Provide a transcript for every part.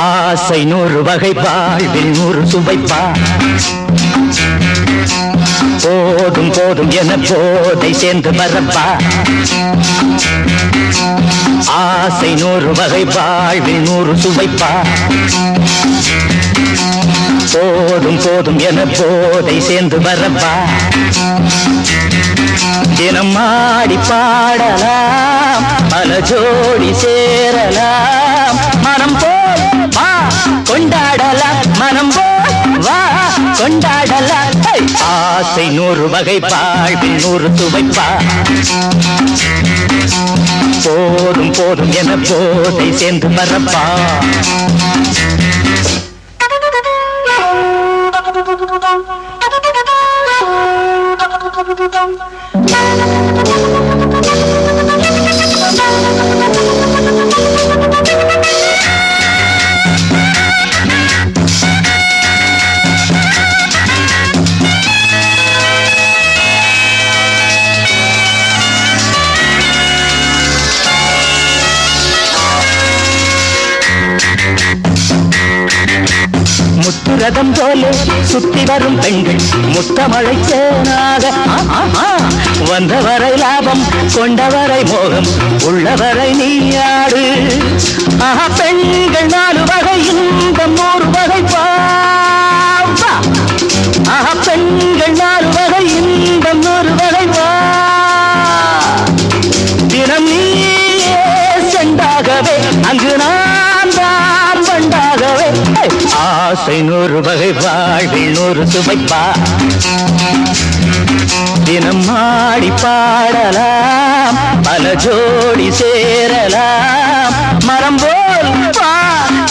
ஆசை நூறு வகை வாழ்வில் நூறு சுவைப்பா. போதும் என போதை சேர்ந்து மறப்பா. ஆசை நூறு வகை வாழ்வில் நூறு சுவைப்பா. போதும் போதும் என போதை சேர்ந்து மறப்பா. தினம் ஆடி பாடலாம் பல ஜோடி சேரலாம் மனம் போ ஆசை நூறு வகை வாழ்வில் நூறு துவைப்பா போதும் போதும் என போதை சேர்ந்து மறப்பா Thank you. ரதம் போல சுத்தி வரும் பெண்கள் முத்தமழை தேனாக. வந்தவரை லாபம் கொண்டவரை மோகம் உள்ளவரை நீயாடு ஆஹா பெண்கள் நாலு ஆசை நூறு வகை வாழ்வில் நூறு சுவைப்பா. தினம் ஆடி பாடலாம் பல ஜோடி சேரலாம். மரம் போல் வா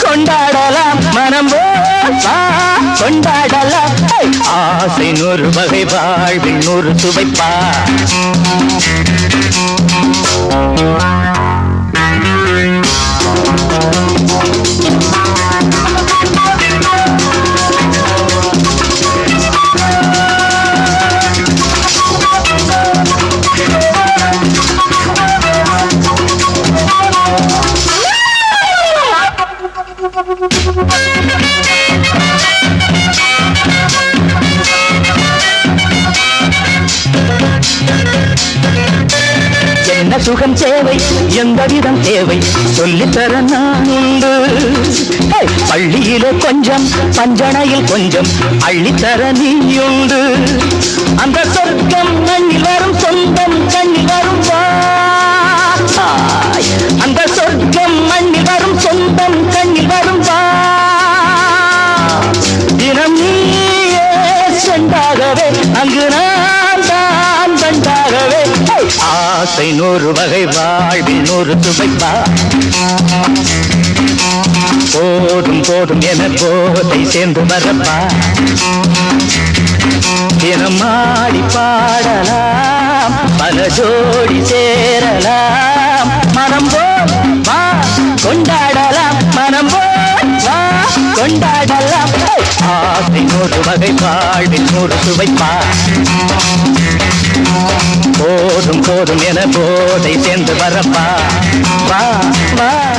கொண்டாடலாம். மனம் போல் வா கொண்டாடலாம். ஆசை நூறு வகை வாழ்வில் நூறு சுவைப்பா. சுகம் தேவை எந்த விதம் தேவை? சொல்லித்தர நான் உண்டு. ஹே! பள்ளியிலே கொஞ்சம் பஞ்சனையில் கொஞ்சம் அள்ளித்தர நீயுண்டு அந்த சொர்க்கம் கண்ணில் வரும் சொந்தம் கண்ணில் வரும் அந்த சொர்க்கம் மண்ணில் வரும் சொந்தம் கண்ணில் வரும் தினம் நீயே சென்றாகவே அங்கு நான் ஆசை நூறு வகை வாழ்வில் நூறு துவைப்பா போதும் போதும் என போதை சேர்ந்து வரப்பா. தினம் ஆடி பாடலாம் பல ஜோடி சேரலாம். மனம் போல் வா கொண்டாடலாம். மனம் போல் வா கொண்டாடலாம். ஆசை நூறு வகை வாழ்வில் நூறு துவைப்பா போதும் என போதை சேர்ந்து வரப்பா. வா வா.